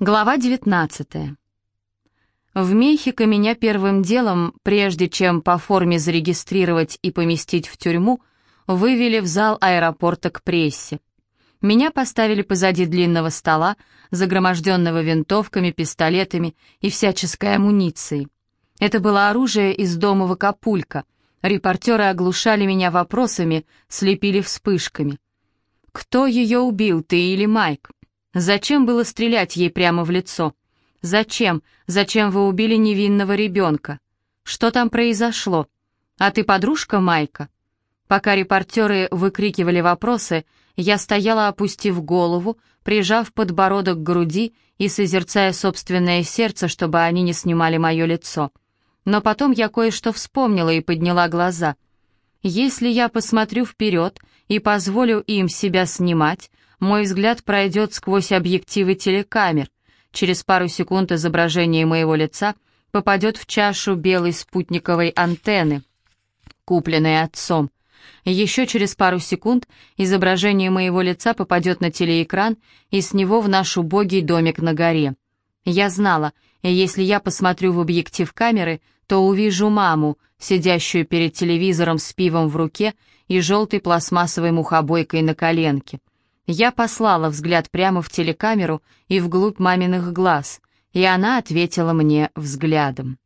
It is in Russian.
Глава 19. В Мехико меня первым делом, прежде чем по форме зарегистрировать и поместить в тюрьму, вывели в зал аэропорта к прессе. Меня поставили позади длинного стола, загроможденного винтовками, пистолетами и всяческой амуницией. Это было оружие из дома Вакапулька. Репортеры оглушали меня вопросами, слепили вспышками. «Кто ее убил, ты или Майк?» Зачем было стрелять ей прямо в лицо? Зачем? Зачем вы убили невинного ребенка? Что там произошло? А ты подружка Майка? Пока репортеры выкрикивали вопросы, я стояла, опустив голову, прижав подбородок к груди и созерцая собственное сердце, чтобы они не снимали мое лицо. Но потом я кое-что вспомнила и подняла глаза. Если я посмотрю вперед и позволю им себя снимать, мой взгляд пройдет сквозь объективы телекамер. Через пару секунд изображение моего лица попадет в чашу белой спутниковой антенны, купленной отцом. Еще через пару секунд изображение моего лица попадет на телеэкран и с него в наш убогий домик на горе. Я знала, если я посмотрю в объектив камеры, то увижу маму, сидящую перед телевизором с пивом в руке и желтой пластмассовой мухобойкой на коленке. Я послала взгляд прямо в телекамеру и вглубь маминых глаз, и она ответила мне взглядом.